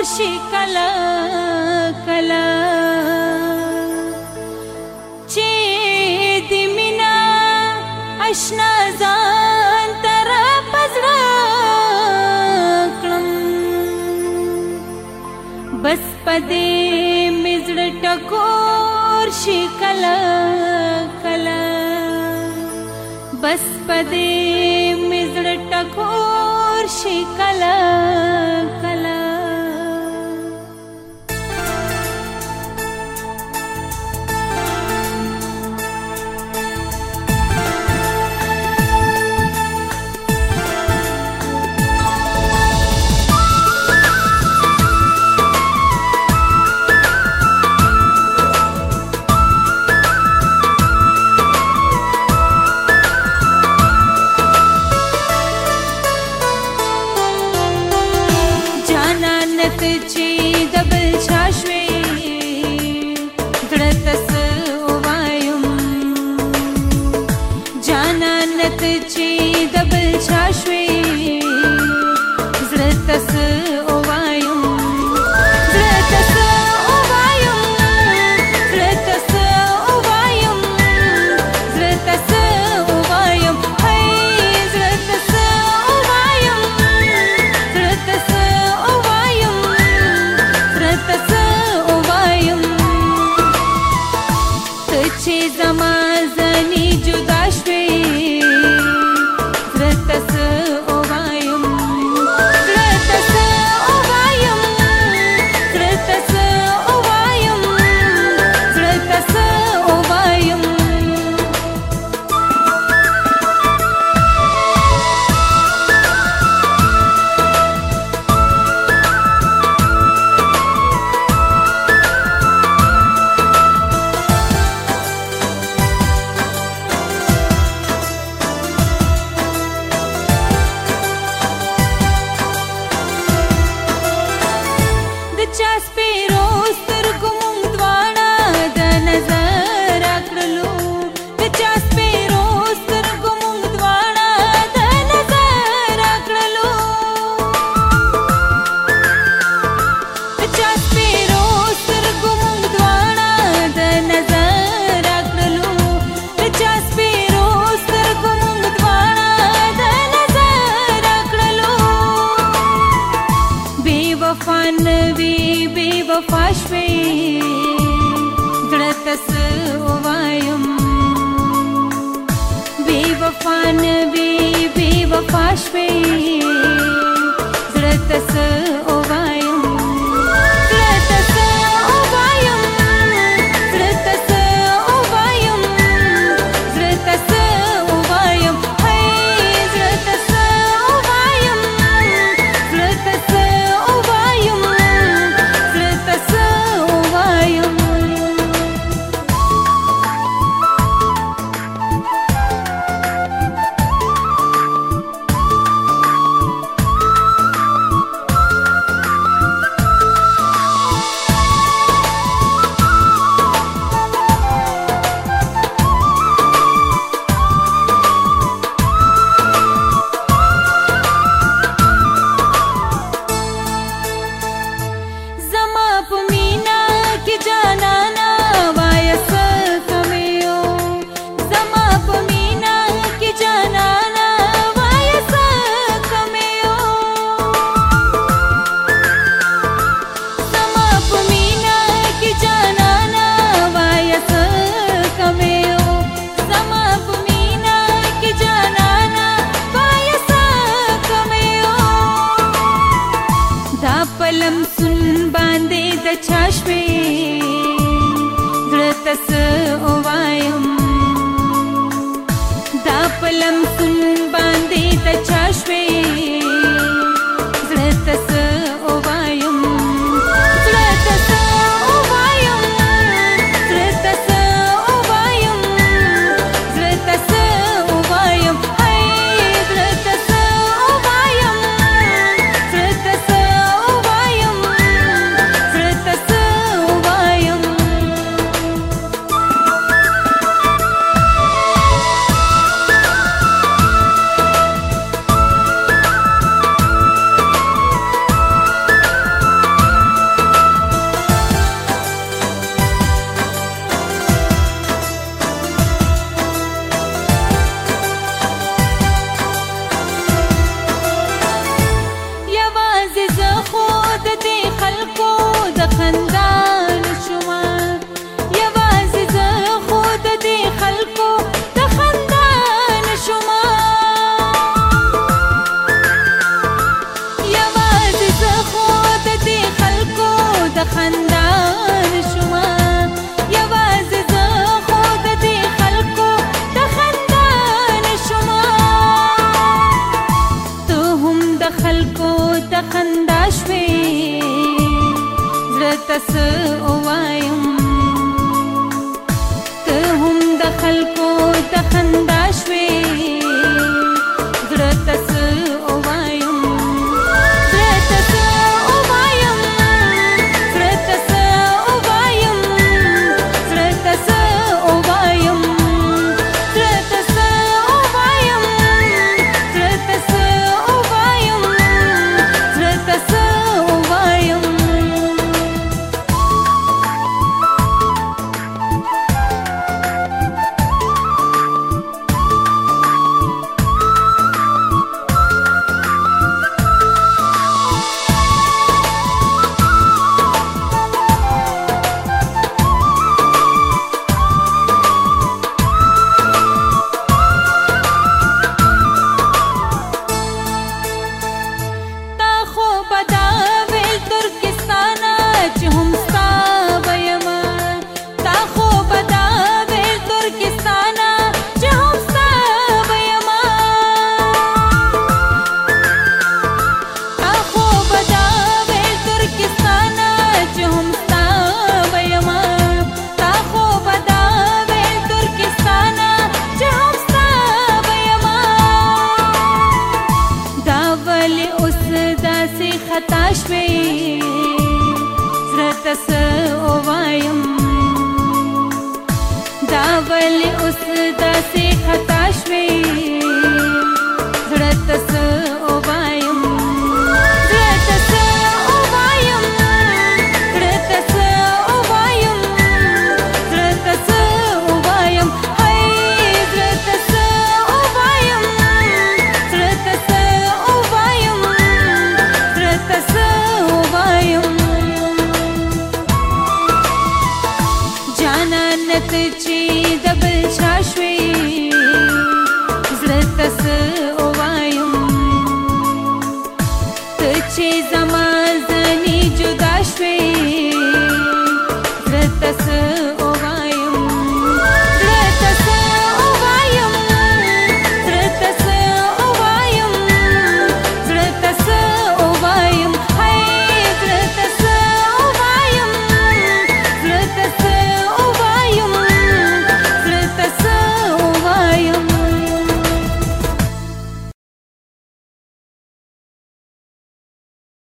रषि تر कला चे بس अश्नरा पसरा कस्पदेव मिज کلا کلا بس बस्पदे मिज टकोर शि कला हालत ची just be আসবেই आलम सुन बांधे दच्छाश्वे धृतसो वायम्। दापलं सुन् arată să उता से हुई।